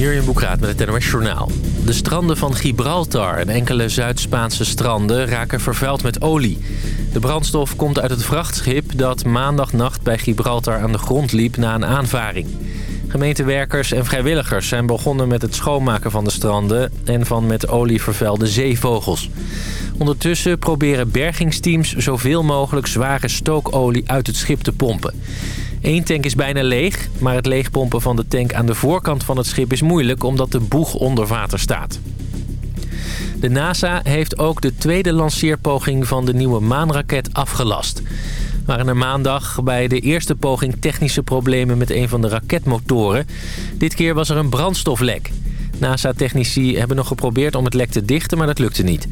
Jurjen Boekraat met het NOS Journaal. De stranden van Gibraltar en enkele Zuid-Spaanse stranden raken vervuild met olie. De brandstof komt uit het vrachtschip dat maandagnacht bij Gibraltar aan de grond liep na een aanvaring. Gemeentewerkers en vrijwilligers zijn begonnen met het schoonmaken van de stranden... en van met olie vervuilde zeevogels. Ondertussen proberen bergingsteams zoveel mogelijk zware stookolie uit het schip te pompen. Eén tank is bijna leeg, maar het leegpompen van de tank aan de voorkant van het schip is moeilijk... omdat de boeg onder water staat. De NASA heeft ook de tweede lanceerpoging van de nieuwe maanraket afgelast. waren er maandag bij de eerste poging technische problemen met een van de raketmotoren. Dit keer was er een brandstoflek. NASA-technici hebben nog geprobeerd om het lek te dichten, maar dat lukte niet.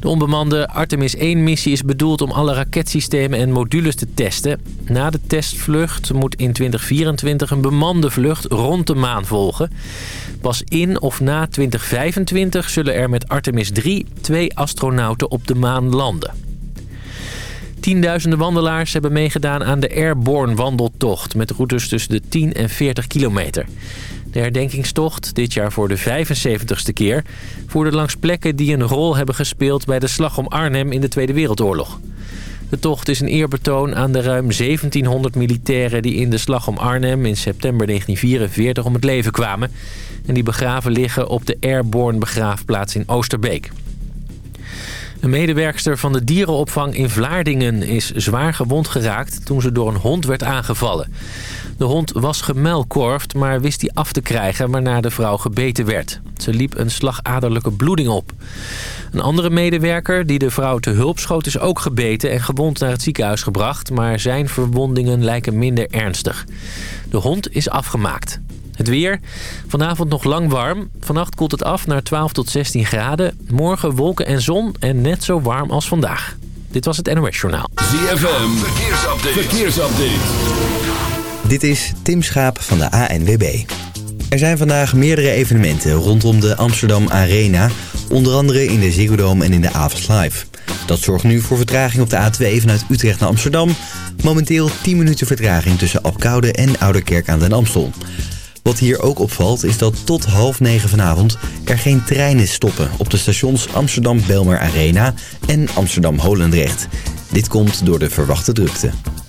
De onbemande Artemis 1-missie is bedoeld om alle raketsystemen en modules te testen. Na de testvlucht moet in 2024 een bemande vlucht rond de maan volgen. Pas in of na 2025 zullen er met Artemis 3 twee astronauten op de maan landen. Tienduizenden wandelaars hebben meegedaan aan de Airborne wandeltocht... met routes tussen de 10 en 40 kilometer. De herdenkingstocht, dit jaar voor de 75ste keer... voerde langs plekken die een rol hebben gespeeld... bij de Slag om Arnhem in de Tweede Wereldoorlog. De tocht is een eerbetoon aan de ruim 1700 militairen... die in de Slag om Arnhem in september 1944 om het leven kwamen... en die begraven liggen op de Airborne begraafplaats in Oosterbeek. Een medewerkster van de dierenopvang in Vlaardingen is zwaar gewond geraakt toen ze door een hond werd aangevallen. De hond was gemuilkorfd, maar wist die af te krijgen waarna de vrouw gebeten werd. Ze liep een slagaderlijke bloeding op. Een andere medewerker die de vrouw te hulp schoot is ook gebeten en gewond naar het ziekenhuis gebracht, maar zijn verwondingen lijken minder ernstig. De hond is afgemaakt. Het weer. Vanavond nog lang warm. Vannacht koelt het af naar 12 tot 16 graden. Morgen wolken en zon en net zo warm als vandaag. Dit was het NOS Journaal. ZFM. Verkeersupdate. Verkeersupdate. Dit is Tim Schaap van de ANWB. Er zijn vandaag meerdere evenementen rondom de Amsterdam Arena. Onder andere in de Ziggo Dome en in de Avals Live. Dat zorgt nu voor vertraging op de A2 vanuit Utrecht naar Amsterdam. Momenteel 10 minuten vertraging tussen Apkoude en Ouderkerk aan den Amstel. Wat hier ook opvalt is dat tot half negen vanavond er geen treinen stoppen op de stations Amsterdam Belmer Arena en Amsterdam Holendrecht. Dit komt door de verwachte drukte.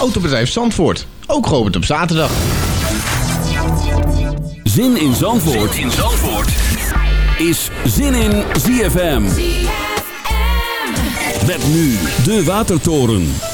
Autobedrijf Zandvoort, ook geopend op zaterdag. Zin in Zandvoort, zin in Zandvoort. is Zin in ZFM. Met nu de Watertoren.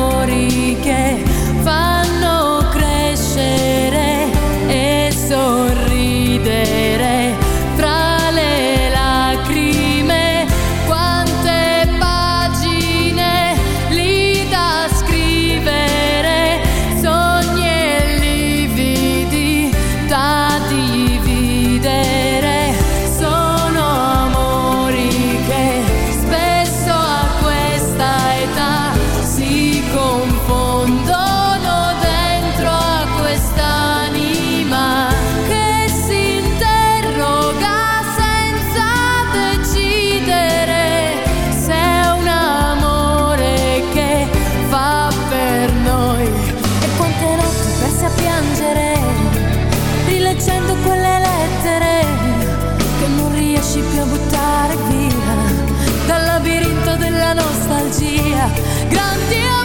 dia grandioso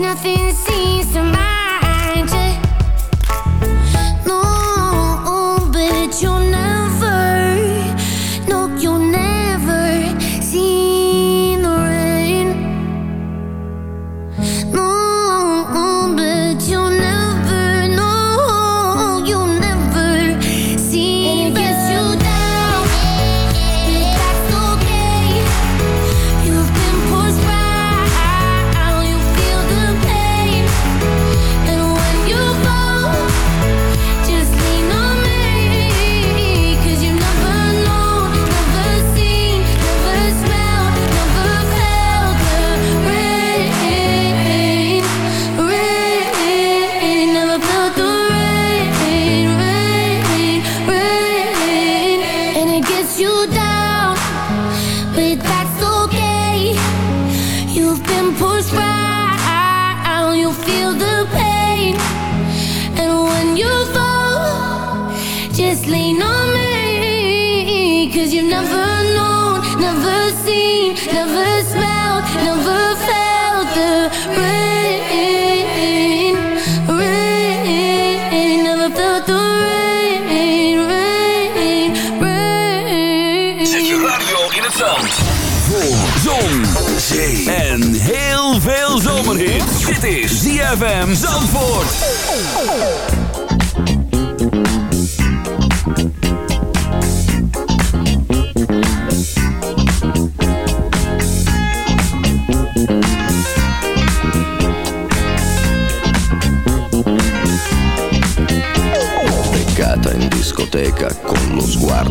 nothing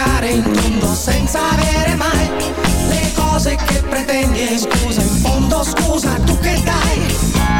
girare il mondo senza avere mai le cose che pretendi. E scusa, in fondo scusa, tu che dai?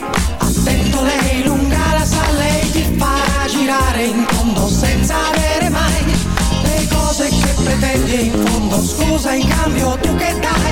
Pretendi in fondo. Scusa in cambio tu che dai?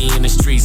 in the street,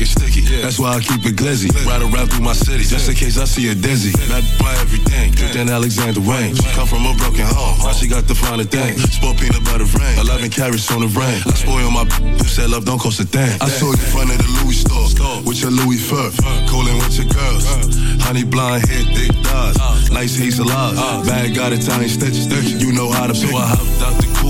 get sticky. That's why I keep it glizzy. Ride around through my city. Just in case I see a dizzy. Not buy everything. Than Alexander Wayne. She come from a broken home. Now she got the finer thing. Sport peanut butter rain. 11 carrots on the rain. I spoil my you said love don't cost a thing. I saw you in front of the Louis store. With your Louis fur. Cooling with your girls. Honey blonde hair, thick thighs. Nice hazel eyes. Bag got Italian stitches. You know how to so I hopped out the coupe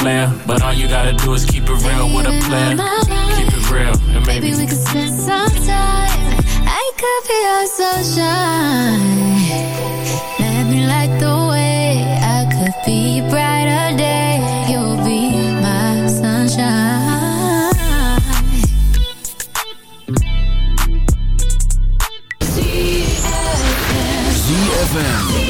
Chill with a player. But all you gotta do is keep it real with a plan. Keep it real, and maybe, maybe we could spend some time. I could be your sunshine. Let me light the way. I could be brighter day. You'll be my sunshine. ZFM.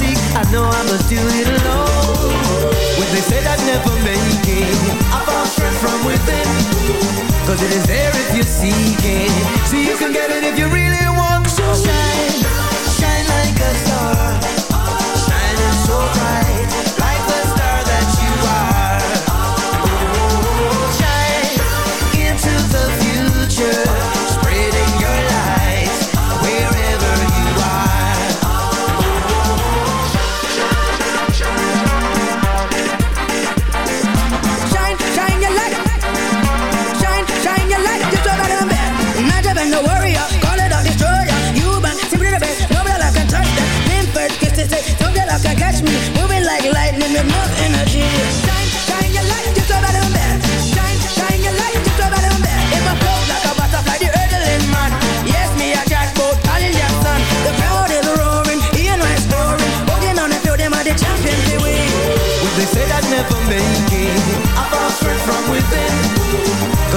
Seek I know I must do it alone. When they said I'd never make it I found strength from within. Cause it is there if you seek it. See you can get it if you really want to. Shine Shine like a star. Shining so bright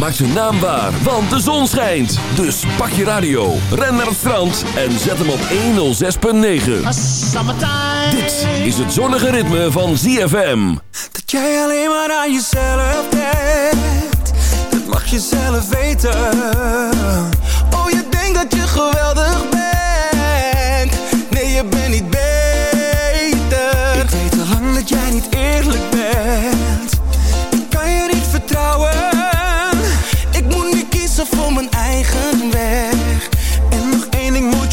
ZFM maakt zijn naam waar, want de zon schijnt. Dus pak je radio, ren naar het strand en zet hem op 106.9. Dit is het zonnige ritme van ZFM. Dat jij alleen maar aan jezelf denkt Dat mag je zelf weten Oh, je denkt dat je geweldig bent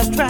last track.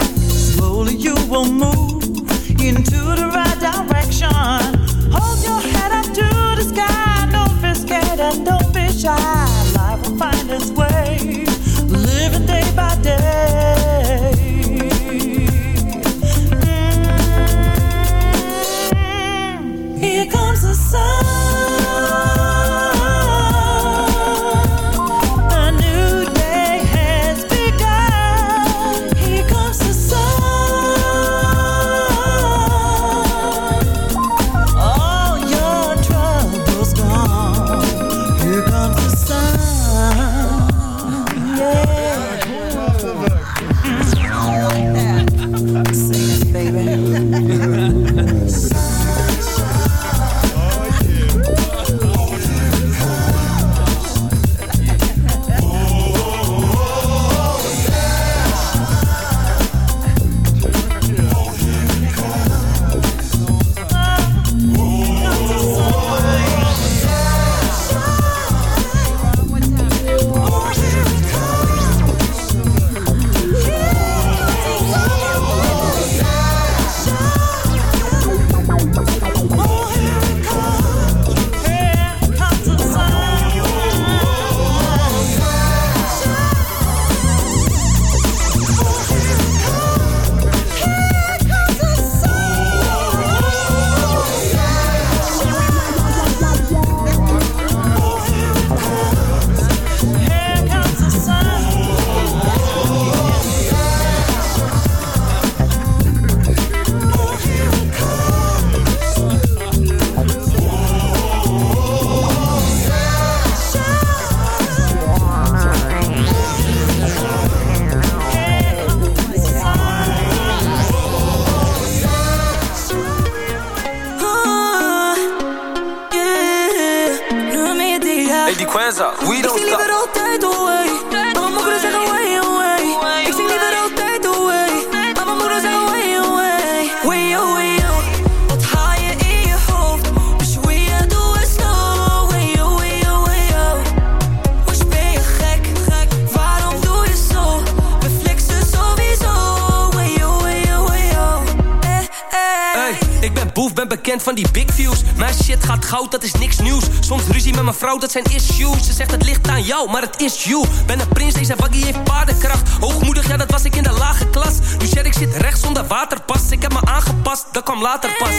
is. Ben een prins, deze waggie heeft paardenkracht. Hoogmoedig, ja, dat was ik in de lage klas. Nu shit, ik zit rechts zonder waterpas. Ik heb me aangepast, dat kwam later pas.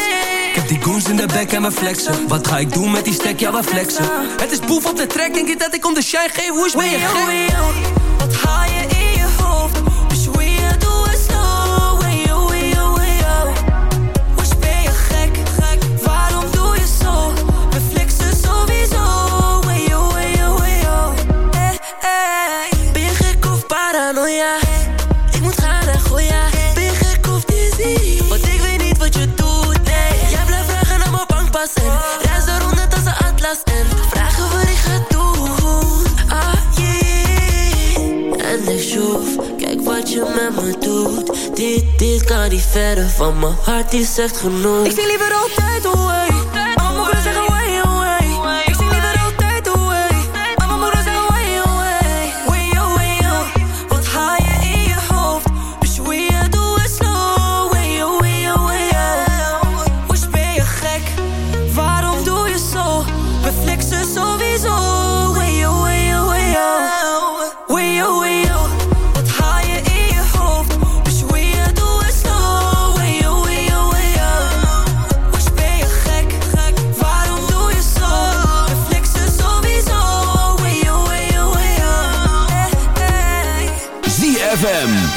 Ik heb die goons in de bek en mijn flexen. Wat ga ik doen met die stek? Ja, we flexen. Het is boef op de trek, denk ik dat ik om de shine geef. Hoe is ben? Wat? maar niet verder van mijn hart, die zegt genoeg. Ik zie liever altijd away. Allemaal kunnen zeggen way, away.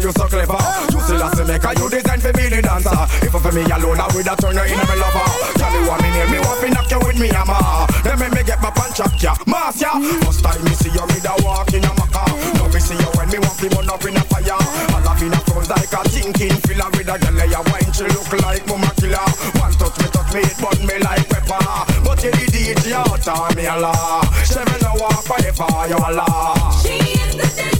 and you so clever. Uh-huh. You see last maker, you design for me the dancer. If for me alone, I would have turned her into my lover. Tell you what me need, me want to knock you with me hammer. Then me me get my punch up ya, mass ya. Mm-hmm. First time me see you, me da walk in a maca. Mm-hmm. No me see you when me want to burn up in a fire. All of me na phones like a thinking filler with a girl ya wine, she look like mama killer. One touch me, touch me, burn me like pepper. But you the DJ, you tell me a lie. She me no walk forever, you a. She is the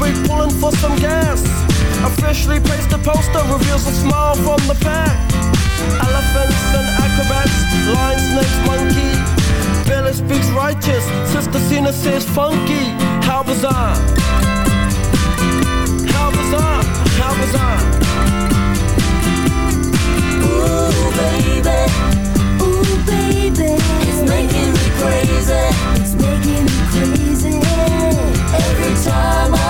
straight pulling for some gas. Officially placed a poster reveals a smile from the pack. Elephants and acrobats, lions, snakes, monkey. Billy speaks righteous, Sister Cena says funky. How bizarre! How bizarre! How bizarre! Ooh baby, ooh baby, it's making me crazy. It's making me crazy every time I.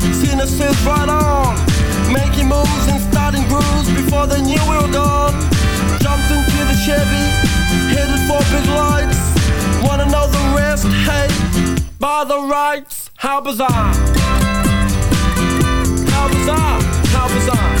this innocence right on. Making moves and starting grooves before the new we were Jumped into the Chevy, headed for big lights. Wanna know the rest, hey, by the rights. How bizarre. How bizarre, how bizarre.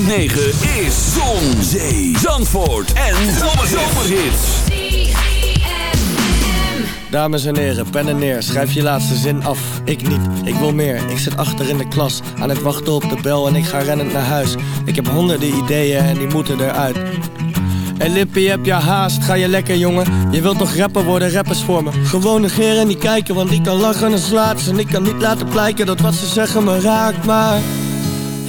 106.9 is Zon, Zee, Zandvoort en Zomerhits. Dames en heren, pen en neer, schrijf je laatste zin af. Ik niet, ik wil meer. Ik zit achter in de klas, aan het wachten op de bel en ik ga rennend naar huis. Ik heb honderden ideeën en die moeten eruit. En Lippie, heb je haast? Ga je lekker, jongen? Je wilt toch rapper worden, rappers voor me. Gewoon negeren en niet kijken, want ik kan lachen en slaat En ik kan niet laten blijken dat wat ze zeggen me raakt, maar...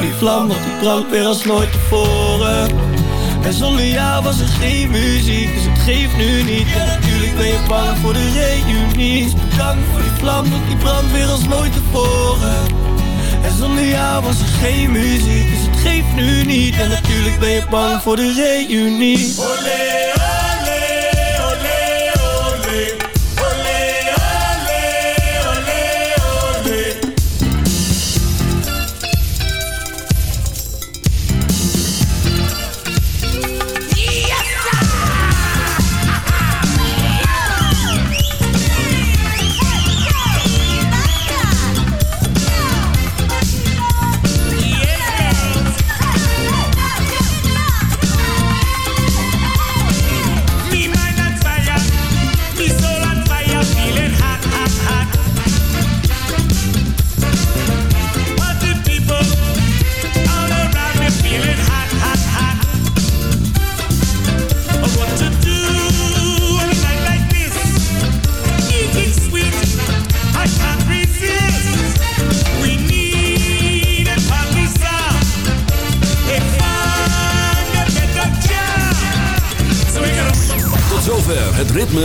Die vlam, want die brandt weer als nooit tevoren. En zonder jou was er geen muziek, dus het geeft nu niet. En natuurlijk ben je bang voor de reunie. Bedankt voor die vlam, want die brandt weer als nooit tevoren. En zonder jou was er geen muziek, dus het geeft nu niet. En natuurlijk ben je bang voor de reunie.